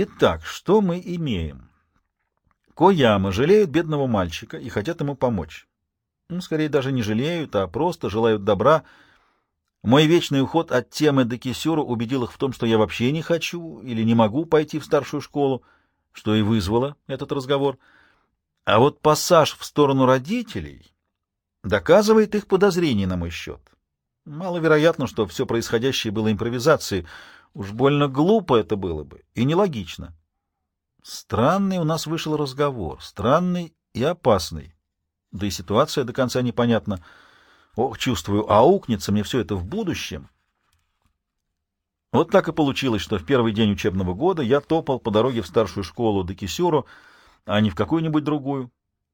Итак, что мы имеем? Кояма жалеют бедного мальчика и хотят ему помочь. Ну, скорее, даже не жалеют, а просто желают добра. Мой вечный уход от темы до кисюра убедил их в том, что я вообще не хочу или не могу пойти в старшую школу, что и вызвало этот разговор. А вот пассаж в сторону родителей доказывает их подозрения на мой счет. Маловероятно, что все происходящее было импровизацией. Уж больно глупо это было бы и нелогично. Странный у нас вышел разговор, странный и опасный. Да и ситуация до конца непонятна. Ох, чувствую, аукнется мне все это в будущем. Вот так и получилось, что в первый день учебного года я топал по дороге в старшую школу до Кисюру, а не в какую-нибудь другую.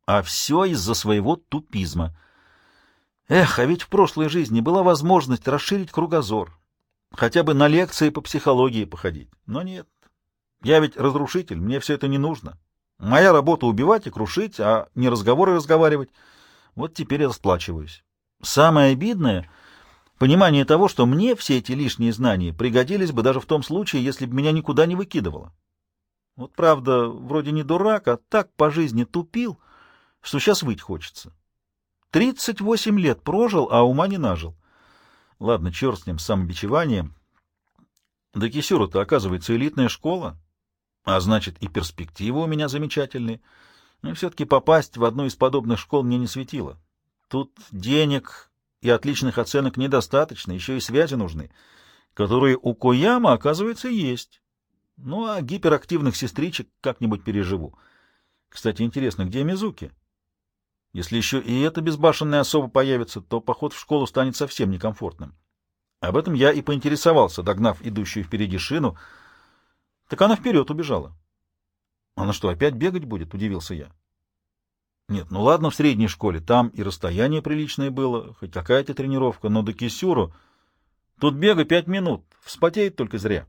А все из-за своего тупизма. Эх, а ведь в прошлой жизни была возможность расширить кругозор, хотя бы на лекции по психологии походить. Но нет. Я ведь разрушитель, мне все это не нужно. Моя работа — убивать и крушить, а не разговоры разговаривать. Вот теперь я расплачиваюсь. Самое обидное — понимание того, что мне все эти лишние знания пригодились бы даже в том случае, если бы меня никуда не выкидывало. Вот правда, вроде не дурак, а так по жизни тупил, что сейчас выть хочется. Тридцать восемь лет прожил, а ума не нажил. Ладно, черт с ним, самобичеванием. Да Кисюра-то, оказывается, элитная школа, а значит, и перспективы у меня замечательные. Но все-таки попасть в одну из подобных школ мне не светило. Тут денег и отличных оценок недостаточно, еще и связи нужны, которые у Кояма, оказывается, есть. Ну, а гиперактивных сестричек как-нибудь переживу. Кстати, интересно, где Мизуки? Если еще и эта безбашенная особа появится, то поход в школу станет совсем некомфортным. Об этом я и поинтересовался, догнав идущую впереди шину. Так она вперед убежала. Она что, опять бегать будет? — удивился я. Нет, ну ладно, в средней школе, там и расстояние приличное было, хоть какая-то тренировка, но до Кисюру тут бега пять минут, вспотеет только зря.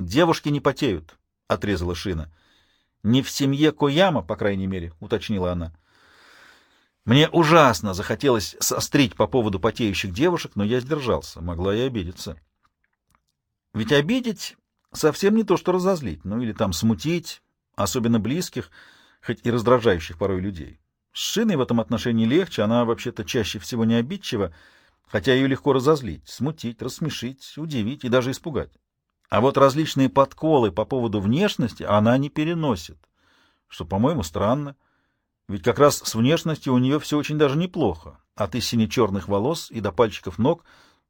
Девушки не потеют, — отрезала Шина. Не в семье Кояма, по крайней мере, — уточнила она. Мне ужасно захотелось сострить по поводу потеющих девушек, но я сдержался, могла и обидеться. Ведь обидеть совсем не то, что разозлить, ну или там смутить, особенно близких, хоть и раздражающих порой людей. С Шиной в этом отношении легче, она вообще-то чаще всего не обидчива, хотя ее легко разозлить, смутить, рассмешить, удивить и даже испугать. А вот различные подколы по поводу внешности она не переносит, что, по-моему, странно. Ведь как раз с внешностью у нее все очень даже неплохо. От истине черных волос и до пальчиков ног.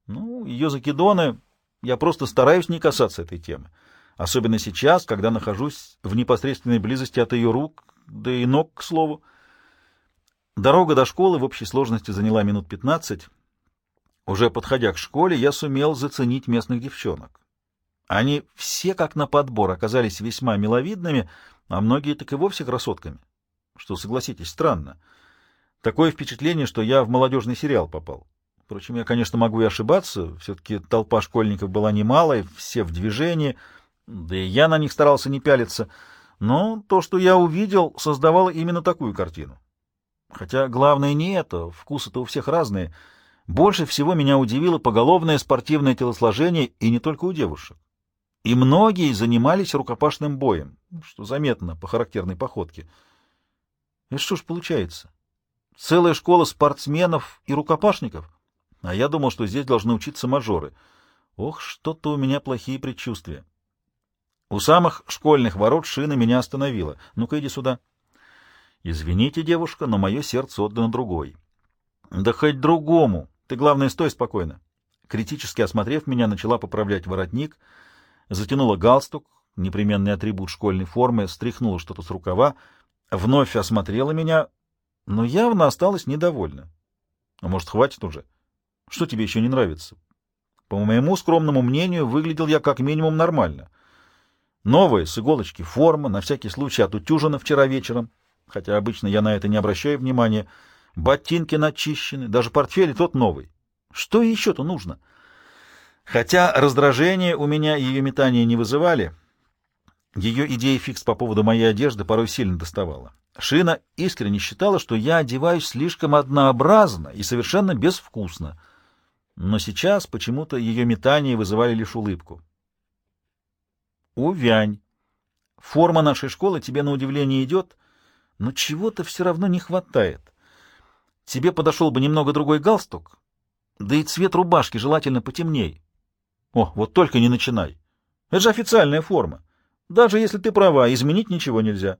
Ну, ее закидоны... Я просто стараюсь не касаться этой темы. Особенно сейчас, когда нахожусь в непосредственной близости от ее рук, да и ног, к слову. Дорога до школы в общей сложности заняла минут пятнадцать. Уже подходя к школе, я сумел заценить местных девчонок. Они все, как на подбор, оказались весьма миловидными, а многие так и вовсе красотками. Что, согласитесь, странно. Такое впечатление, что я в молодежный сериал попал. Впрочем, я, конечно, могу и ошибаться. Все-таки толпа школьников была немалая, все в движении, да и я на них старался не пялиться. Но то, что я увидел, создавало именно такую картину. Хотя главное не это, вкусы-то у всех разные. Больше всего меня удивило поголовное спортивное телосложение, и не только у девушек и многие занимались рукопашным боем, что заметно по характерной походке. И что ж получается? Целая школа спортсменов и рукопашников? А я думал, что здесь должны учиться мажоры. Ох, что-то у меня плохие предчувствия. У самых школьных ворот шина меня остановила. Ну-ка, иди сюда. Извините, девушка, но мое сердце отдано другой. Да хоть другому. Ты, главное, стой спокойно. Критически осмотрев меня, начала поправлять воротник — затянула галстук, непременный атрибут школьной формы, стряхнула что-то с рукава, вновь осмотрела меня, но явно осталась недовольна. А может, хватит уже? Что тебе еще не нравится? По моему скромному мнению, выглядел я как минимум нормально. Новая, с иголочки, форма, на всякий случай отутюжена вчера вечером, хотя обычно я на это не обращаю внимания. Ботинки начищены, даже портфель тот новый. Что еще-то нужно? — Хотя раздражение у меня ее метания не вызывали, ее идея фикс по поводу моей одежды порой сильно доставала. Шина искренне считала, что я одеваюсь слишком однообразно и совершенно безвкусно. Но сейчас почему-то ее метания вызывали лишь улыбку. «Увянь!» Форма нашей школы тебе на удивление идет, но чего-то все равно не хватает. Тебе подошел бы немного другой галстук, да и цвет рубашки желательно потемней. О, вот только не начинай. Это же официальная форма. Даже если ты права, изменить ничего нельзя.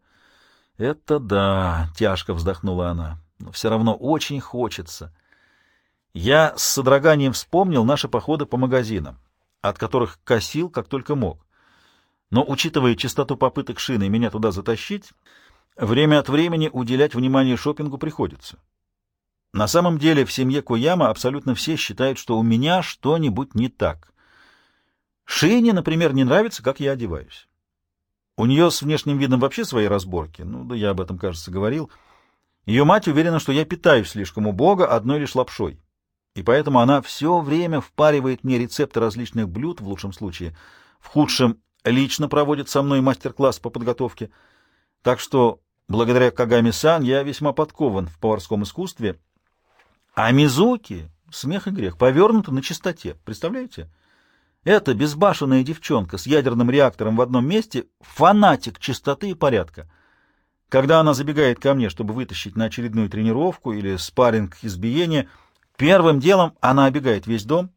Это да, тяжко вздохнула она, но все равно очень хочется. Я с содроганием вспомнил наши походы по магазинам, от которых косил как только мог. Но, учитывая частоту попыток шины меня туда затащить, время от времени уделять внимание шопингу приходится. На самом деле в семье Куяма абсолютно все считают, что у меня что-нибудь не так. Шине, например, не нравится, как я одеваюсь. У нее с внешним видом вообще свои разборки, ну да я об этом, кажется, говорил. Ее мать уверена, что я питаюсь слишком убого одной лишь лапшой. И поэтому она все время впаривает мне рецепты различных блюд, в лучшем случае, в худшем лично проводит со мной мастер-класс по подготовке. Так что, благодаря Кагами-сан, я весьма подкован в поварском искусстве. А Мизуки, смех и грех, повернута на чистоте. Представляете? Эта безбашенная девчонка с ядерным реактором в одном месте — фанатик чистоты и порядка. Когда она забегает ко мне, чтобы вытащить на очередную тренировку или спарринг избиения, первым делом она обегает весь дом,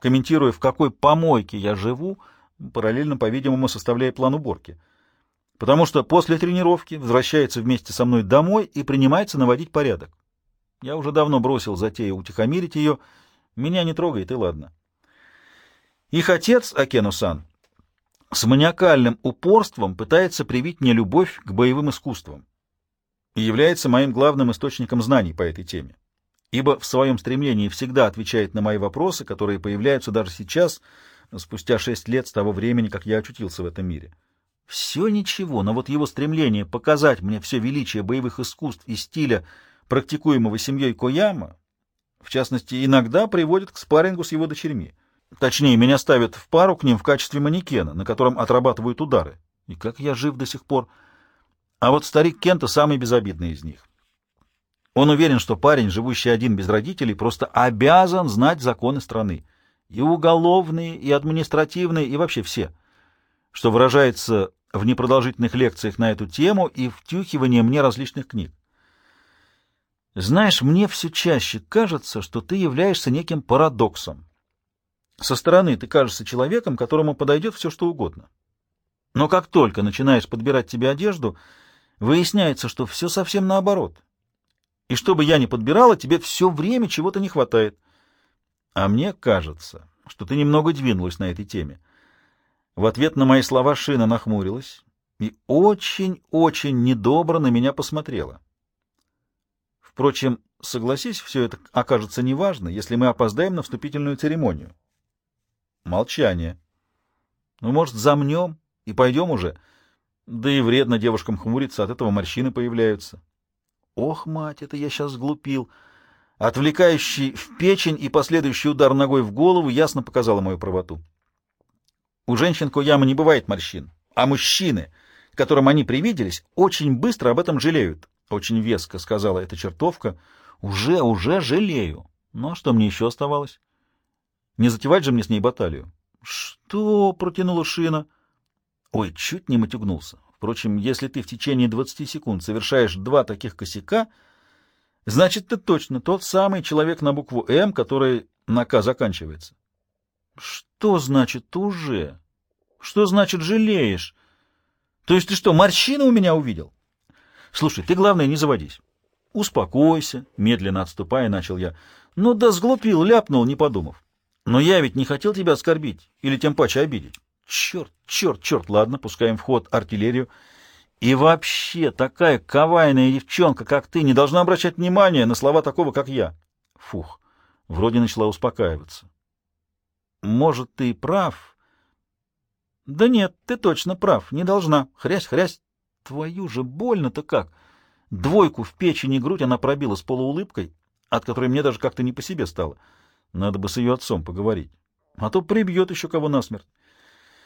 комментируя, в какой помойке я живу — параллельно, по-видимому, составляя план уборки. Потому что после тренировки возвращается вместе со мной домой и принимается наводить порядок. Я уже давно бросил затею утихомирить ее. Меня не трогает, и ладно. Их отец, Акену-сан, с маниакальным упорством пытается привить мне любовь к боевым искусствам и является моим главным источником знаний по этой теме, ибо в своем стремлении всегда отвечает на мои вопросы, которые появляются даже сейчас — спустя шесть лет с того времени, как я очутился в этом мире. Все ничего, но вот его стремление показать мне все величие боевых искусств и стиля, практикуемого семьей Кояма, в частности, иногда приводит к спаррингу с его дочерьми. Точнее, меня ставят в пару к ним в качестве манекена, на котором отрабатывают удары. И как я жив до сих пор. А вот старик Кента самый безобидный из них. Он уверен, что парень, живущий один без родителей, просто обязан знать законы страны. И уголовные, и административные, и вообще все. Что выражается в непродолжительных лекциях на эту тему и втюхивании мне различных книг. Знаешь, мне все чаще кажется, что ты являешься неким парадоксом. Со стороны ты кажешься человеком, которому подойдет все, что угодно. Но как только начинаешь подбирать тебе одежду, выясняется, что все совсем наоборот. И что бы я ни подбирала, тебе все время чего-то не хватает — а мне кажется, что ты немного двинулась на этой теме. В ответ на мои слова Шина нахмурилась и очень-очень недобро на меня посмотрела. Впрочем, согласись, все это окажется неважно, если мы опоздаем на вступительную церемонию. Молчание. Ну, может, замнем и пойдем уже? Да и вредно девушкам хмуриться, от этого морщины появляются. Ох, мать, это я сейчас сглупил. Отвлекающий в печень и последующий удар ногой в голову ясно показала мою правоту. У женщин Кояма не бывает морщин, а мужчины, которым они привиделись, очень быстро об этом жалеют. Очень веско сказала эта чертовка. Уже, уже жалею. А что мне еще оставалось? Не затевать же мне с ней баталию. Что? Протянула Шина. Ой, чуть не матюгнулся. Впрочем, если ты в течение 20 секунд совершаешь два таких косяка, Значит, ты точно тот самый человек на букву «М», который на «К» заканчивается. Что значит «уже»? Что значит «жалеешь»? То есть ты что, морщины у меня увидел? Слушай, ты, главное, не заводись. Успокойся, медленно отступая, начал я. Ну да сглупил, ляпнул, не подумав. Но я ведь не хотел тебя оскорбить или тем паче обидеть. Черт, черт, черт, ладно, пускаем в ход артиллерию. И вообще, такая кавайная девчонка, как ты, не должна обращать внимания на слова такого, как я. Фух, вроде начала успокаиваться. Может, ты прав? Да нет, ты точно прав, не должна. Хрясь, хрясь. Твою же больно-то как. Двойку в печень и грудь она пробила с полуулыбкой, от которой мне даже как-то не по себе стало. Надо бы с ее отцом поговорить. А то прибьет еще кого насмерть.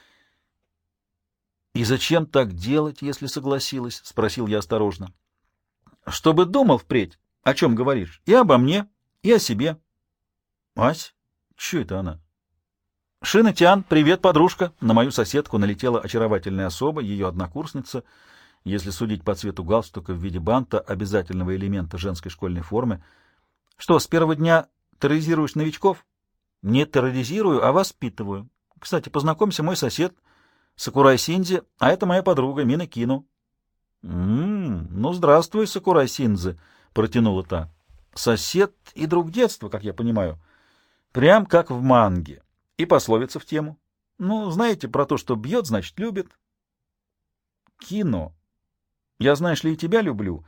— И зачем так делать, если согласилась? — спросил я осторожно. — Чтобы думал впредь, о чем говоришь, и обо мне, и о себе. — Ась? Че это она? — Шинатян, привет, подружка. На мою соседку налетела очаровательная особа, ее однокурсница, если судить по цвету галстука в виде банта, обязательного элемента женской школьной формы. Что, с первого дня терроризируешь новичков? Не терроризирую, а воспитываю. Кстати, познакомься, мой сосед Сакурай Синзи, а это моя подруга Мина Кину. «М-м, ну, здравствуй, Сакурай Синзи», — протянула та. «Сосед и друг детства, как я понимаю. Прям как в манге. И пословица в тему. Ну, знаете, про то, что бьет, значит, любит». «Кино. Я, знаешь ли, и тебя люблю».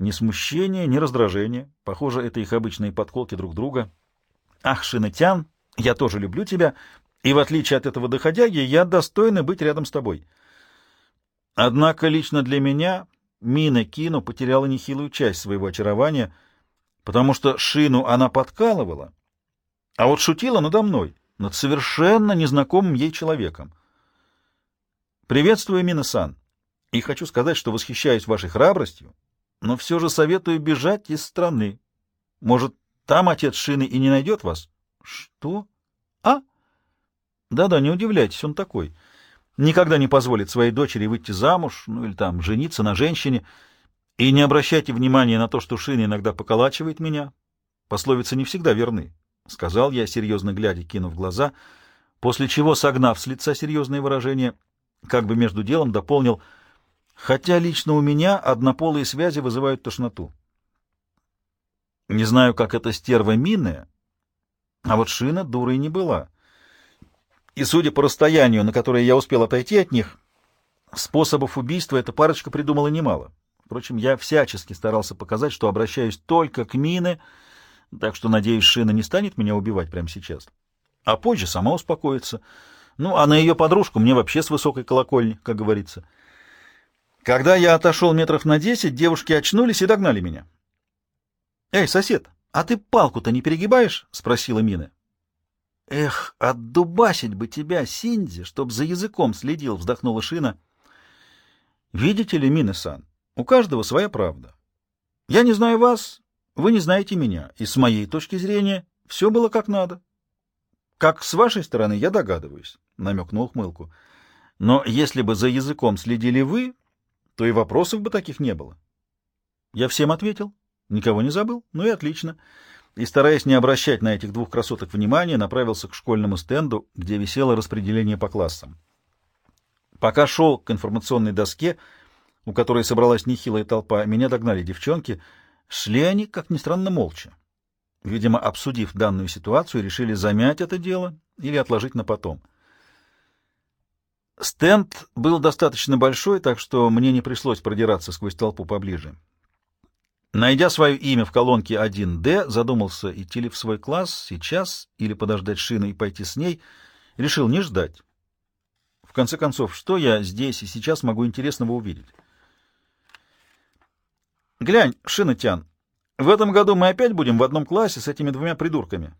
Ни смущения, ни раздражения. Похоже, это их обычные подколки друг друга. «Ах, Шинетян, я тоже люблю тебя, и в отличие от этого доходяги, я достойна быть рядом с тобой». Однако лично для меня Мина Кину потеряла нехилую часть своего очарования, потому что Шину она подкалывала, а вот шутила надо мной, над совершенно незнакомым ей человеком. «Приветствую, Мина-сан, и хочу сказать, что восхищаюсь вашей храбростью, но все же советую бежать из страны. Может, там отец Шины и не найдет вас?» «Что? А? Да-да, не удивляйтесь, он такой» никогда не позволит своей дочери выйти замуж, ну или там жениться на женщине, и не обращайте внимания на то, что Шина иногда поколачивает меня. Пословицы не всегда верны, — сказал я, серьезно глядя, кинув глаза, после чего, согнав с лица серьезные выражения, как бы между делом дополнил, хотя лично у меня однополые связи вызывают тошноту. Не знаю, как эта стерва минная, а вот Шина дурой не была — и, судя по расстоянию, на которое я успел отойти от них, способов убийства эта парочка придумала немало. Впрочем, я всячески старался показать, что обращаюсь только к Мине, так что, надеюсь, Шина не станет меня убивать прямо сейчас. А позже сама успокоится. Ну, а на ее подружку мне вообще с высокой колокольни, как говорится. Когда я отошел метров на десять, девушки очнулись и догнали меня. — Эй, сосед, а ты палку-то не перегибаешь? — спросила Мина. «Эх, отдубасить бы тебя, Синдзи, чтоб за языком следил», — вздохнула Шина. «Видите ли, Минесан, у каждого своя правда. Я не знаю вас, вы не знаете меня, и с моей точки зрения все было как надо. Как с вашей стороны, я догадываюсь», — намек на ухмылку. «Но если бы за языком следили вы, то и вопросов бы таких не было». Я всем ответил, никого не забыл, ну и отлично и, стараясь не обращать на этих двух красоток внимания, направился к школьному стенду, где висело распределение по классам. Пока шел к информационной доске, у которой собралась нехилая толпа, меня догнали девчонки. Шли они, как ни странно, молча. Видимо, обсудив данную ситуацию, решили замять это дело или отложить на потом. Стенд был достаточно большой, так что мне не пришлось продираться сквозь толпу поближе. Найдя свое имя в колонке 1D, задумался, идти ли в свой класс сейчас или подождать Шины и пойти с ней, решил не ждать. В конце концов, что я здесь и сейчас могу интересного увидеть? Глянь, Шинатян, в этом году мы опять будем в одном классе с этими двумя придурками.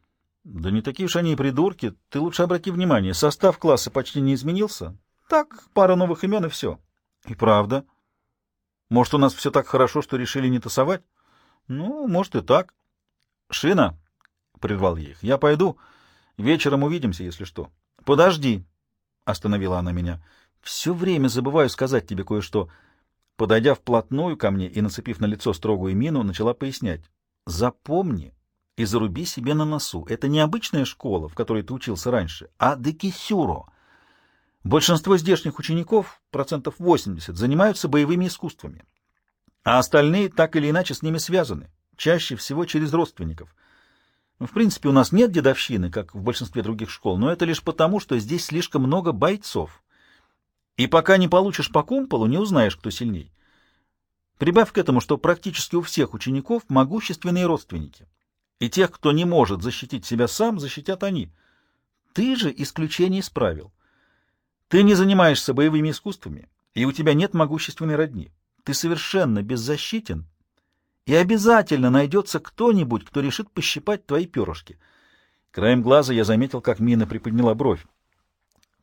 Да не такие уж они и придурки. Ты лучше обрати внимание, состав класса почти не изменился. Так, пара новых имен и все. И правда. Может, у нас все так хорошо, что решили не тасовать? Ну, может и так. Шина, — прервал я их, — я пойду. Вечером увидимся, если что. Подожди, — остановила она меня. Все время забываю сказать тебе кое-что. Подойдя вплотную ко мне и нацепив на лицо строгую мину, начала пояснять. Запомни и заруби себе на носу. Это не обычная школа, в которой ты учился раньше, а декисюро — Большинство здешних учеников, процентов 80, занимаются боевыми искусствами, а остальные так или иначе с ними связаны, чаще всего через родственников. Ну, в принципе, у нас нет дедовщины, как в большинстве других школ, но это лишь потому, что здесь слишком много бойцов. И пока не получишь по кумполу, не узнаешь, кто сильней. Прибавь к этому, что практически у всех учеников могущественные родственники. И тех, кто не может защитить себя сам, защитят они. Ты же исключение из правил. Ты не занимаешься боевыми искусствами, и у тебя нет могущественной родни. Ты совершенно беззащитен, и обязательно найдется кто-нибудь, кто решит пощипать твои перышки. Краем глаза я заметил, как Мина приподняла бровь.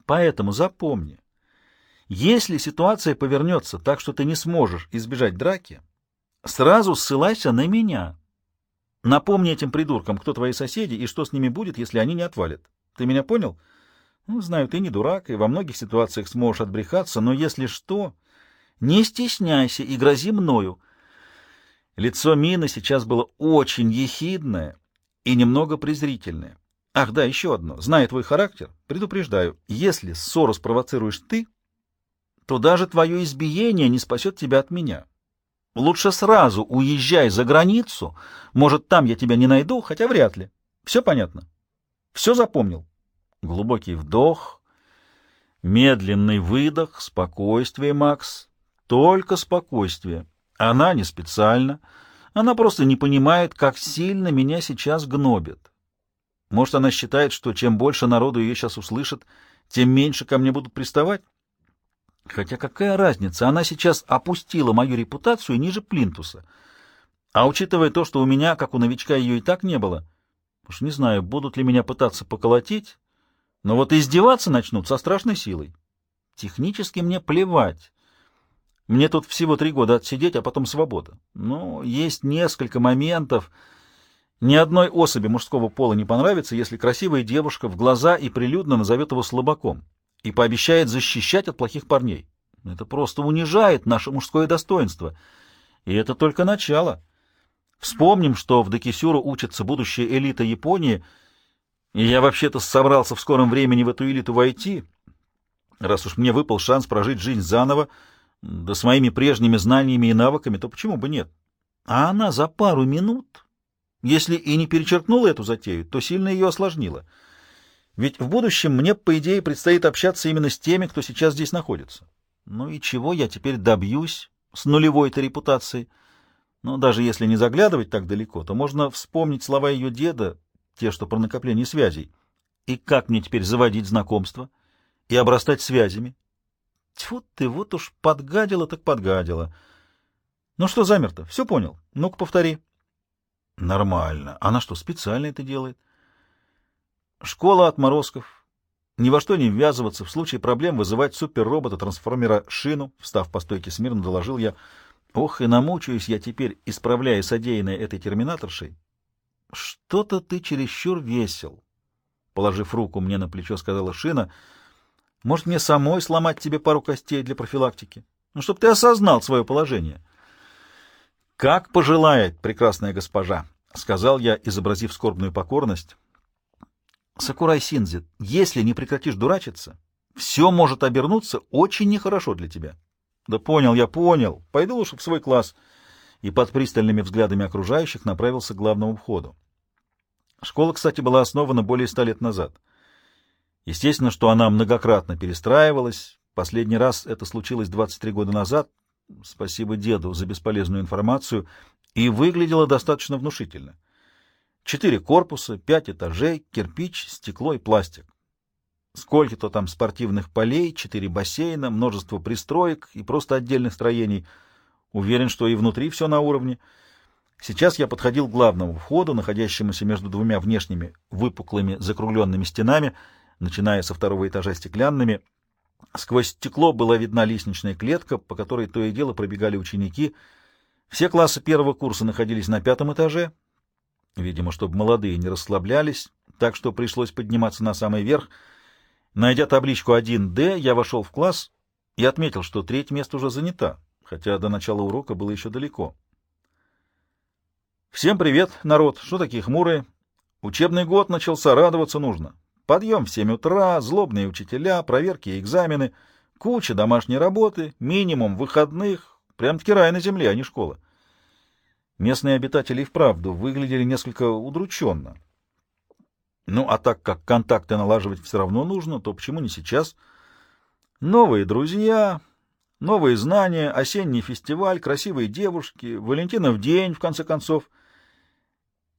Поэтому запомни, если ситуация повернется так, что ты не сможешь избежать драки, сразу ссылайся на меня. Напомни этим придуркам, кто твои соседи и что с ними будет, если они не отвалят. Ты меня понял? — Ну, знаю, ты не дурак, и во многих ситуациях сможешь отбрехаться, но если что, не стесняйся и грози мною. Лицо Мины сейчас было очень ехидное и немного презрительное. Ах, да, еще одно. Зная твой характер, предупреждаю, если ссору спровоцируешь ты, то даже твое избиение не спасет тебя от меня. Лучше сразу уезжай за границу, может, там я тебя не найду, хотя вряд ли. Все понятно? Все запомнил? Глубокий вдох, медленный выдох, спокойствие, Макс, только спокойствие. Она не специально, она просто не понимает, как сильно меня сейчас гнобит. Может, она считает, что чем больше народу ее сейчас услышит, тем меньше ко мне будут приставать? Хотя какая разница, она сейчас опустила мою репутацию ниже плинтуса. А учитывая то, что у меня, как у новичка, ее и так не было, уж не знаю, будут ли меня пытаться поколотить, но вот издеваться начнут со страшной силой. Технически мне плевать. Мне тут всего три года отсидеть, а потом свобода. Но есть несколько моментов. Ни одной особи мужского пола не понравится, если красивая девушка в глаза и прилюдно назовет его слабаком и пообещает защищать от плохих парней. Это просто унижает наше мужское достоинство. И это только начало. Вспомним, что в Декисюру учится будущая элита Японии — и я вообще-то собрался в скором времени в эту элиту войти, раз уж мне выпал шанс прожить жизнь заново, да с моими прежними знаниями и навыками, то почему бы нет? А она за пару минут, если и не перечеркнула эту затею, то сильно ее осложнила. Ведь в будущем мне, по идее, предстоит общаться именно с теми, кто сейчас здесь находится. Ну и чего я теперь добьюсь с нулевой-то репутацией? Но даже если не заглядывать так далеко, то можно вспомнить слова ее деда, те, что про накопление связей. И как мне теперь заводить знакомства и обрастать связями? Тьфу ты, вот уж подгадила так подгадила. Ну что замерто? Все понял? Ну-ка повтори. Нормально. Она что, специально это делает? Школа отморозков. Ни во что не ввязываться, в случае проблем вызывать суперробота-трансформера Шину, встав по стойке смирно, доложил я. Ох, и намучаюсь я теперь, исправляя содеянное этой терминаторшей. — Что-то ты чересчур весел. Положив руку мне на плечо, сказала Шина. — Может, мне самой сломать тебе пару костей для профилактики? Ну, чтобы ты осознал свое положение. — Как пожелает прекрасная госпожа, — сказал я, изобразив скорбную покорность. — Сакурай Синзи, если не прекратишь дурачиться, все может обернуться очень нехорошо для тебя. — Да понял, я понял. Пойду лучше в свой класс. — и под пристальными взглядами окружающих направился к главному входу. Школа, кстати, была основана более ста лет назад. Естественно, что она многократно перестраивалась. Последний раз это случилось 23 года назад, спасибо деду за бесполезную информацию, и выглядела достаточно внушительно. Четыре корпуса, пять этажей, кирпич, стекло и пластик. Сколько-то там спортивных полей, четыре бассейна, множество пристроек и просто отдельных строений — Уверен, что и внутри все на уровне. Сейчас я подходил к главному входу, находящемуся между двумя внешними выпуклыми закругленными стенами, начиная со второго этажа стеклянными. Сквозь стекло была видна лестничная клетка, по которой то и дело пробегали ученики. Все классы первого курса находились на пятом этаже, видимо, чтобы молодые не расслаблялись, так что пришлось подниматься на самый верх. Найдя табличку 1D, я вошел в класс и отметил, что третье место уже занято хотя до начала урока было еще далеко. «Всем привет, народ! Что такие хмурые? Учебный год начался, радоваться нужно. Подъем в семь утра, злобные учителя, проверки и экзамены, куча домашней работы, минимум выходных, прям-таки рай на земле, а не школа». Местные обитатели и вправду выглядели несколько удрученно. Ну, а так как контакты налаживать все равно нужно, то почему не сейчас? Новые друзья, Новые знания, осенний фестиваль, красивые девушки, Валентинов день, в конце концов.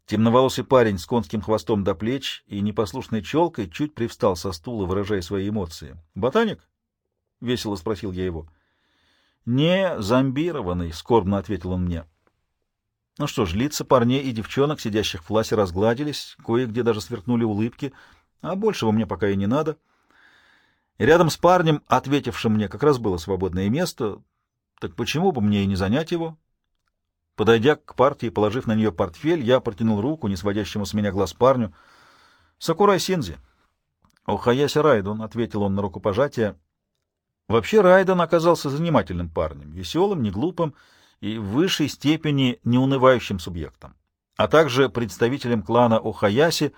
Темноволосый парень с конским хвостом до плеч и непослушной челкой чуть привстал со стула, выражая свои эмоции. «Ботаник?» — весело спросил я его. «Не зомбированный», — скорбно ответил он мне. Ну что ж, лица парней и девчонок, сидящих в классе, разгладились, кое-где даже сверкнули улыбки, а большего мне пока и не надо — рядом с парнем, ответившим мне, как раз было свободное место, так почему бы мне и не занять его? Подойдя к партии, положив на нее портфель, я протянул руку, не сводящему с меня глаз парню. «Сакурай Синзи, «Охаяси Райдун», — ответил он на рукопожатие. Вообще Райден оказался занимательным парнем, веселым, неглупым и в высшей степени неунывающим субъектом, а также представителем клана Охаяси,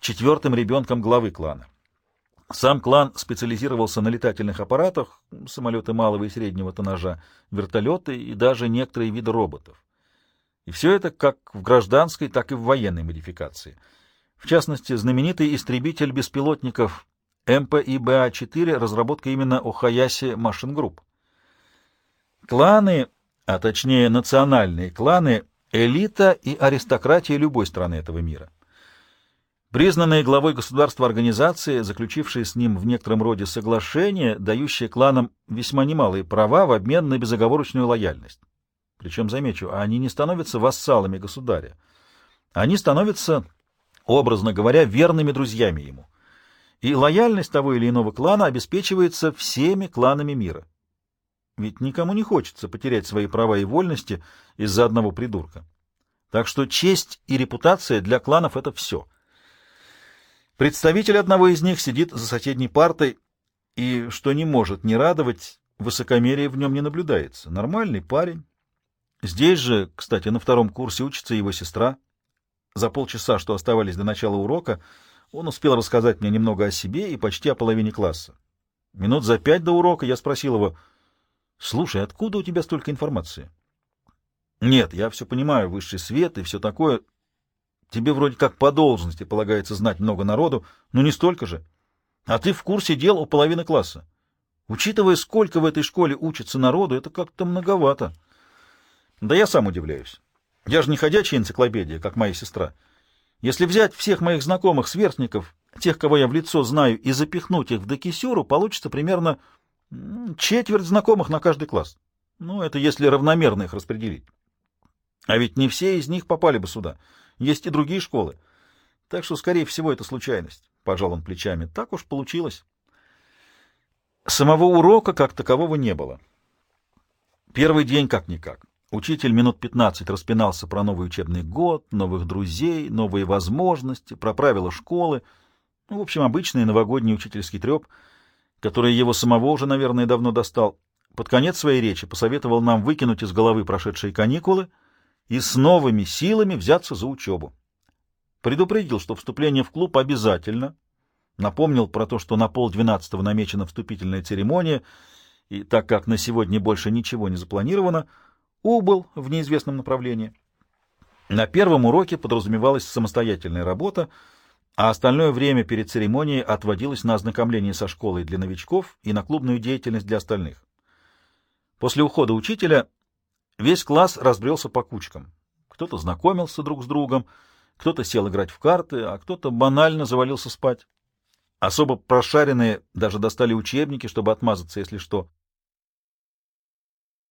четвертым ребенком главы клана. Сам клан специализировался на летательных аппаратах, самолеты малого и среднего тоннажа, вертолеты и даже некоторые виды роботов. И все это как в гражданской, так и в военной модификации. В частности, знаменитый истребитель беспилотников МПИБА-4 — разработка именно Охаяси Machine Group. Кланы, а точнее национальные кланы, элита и аристократия любой страны этого мира. Признанные главой государства организации, заключившие с ним в некотором роде соглашение, дающие кланам весьма немалые права в обмен на безоговорочную лояльность. Причем, замечу, они не становятся вассалами государя. Они становятся, образно говоря, верными друзьями ему. И лояльность того или иного клана обеспечивается всеми кланами мира. Ведь никому не хочется потерять свои права и вольности из-за одного придурка. Так что честь и репутация для кланов — это все. Представитель одного из них сидит за соседней партой, и, что не может не радовать, высокомерие в нем не наблюдается. Нормальный парень, Здесь же, кстати, на втором курсе учится его сестра. За полчаса, что оставались до начала урока, он успел рассказать мне немного о себе и почти о половине класса. Минут за пять до урока я спросил его, «Слушай, откуда у тебя столько информации?» «Нет, я все понимаю, высший свет и все такое. Тебе вроде как по должности полагается знать много народу, но не столько же. А ты в курсе дел у половины класса. Учитывая, сколько в этой школе учится народу, это как-то многовато». Да я сам удивляюсь. Я же не ходячая энциклопедия, как моя сестра. Если взять всех моих знакомых сверстников, тех, кого я в лицо знаю, и запихнуть их в докисюру, получится примерно четверть знакомых на каждый класс. Ну, это если равномерно их распределить. А ведь не все из них попали бы сюда. Есть и другие школы. Так что, скорее всего, это случайность. Пожал он плечами. Так уж получилось. Самого урока как такового не было. Первый день как-никак. Учитель минут пятнадцать распинался про новый учебный год, новых друзей, новые возможности, про правила школы. Ну, в общем, обычный новогодний учительский треп, который его самого уже, наверное, давно достал. Под конец своей речи посоветовал нам выкинуть из головы прошедшие каникулы и с новыми силами взяться за учебу. Предупредил, что вступление в клуб обязательно. Напомнил про то, что на полдвенадцатого намечена вступительная церемония, и так как на сегодня больше ничего не запланировано, убыл в неизвестном направлении. На первом уроке подразумевалась самостоятельная работа, а остальное время перед церемонией отводилось на ознакомление со школой для новичков и на клубную деятельность для остальных. После ухода учителя весь класс разбрелся по кучкам. Кто-то знакомился друг с другом, кто-то сел играть в карты, а кто-то банально завалился спать. Особо прошаренные даже достали учебники, чтобы отмазаться, если что.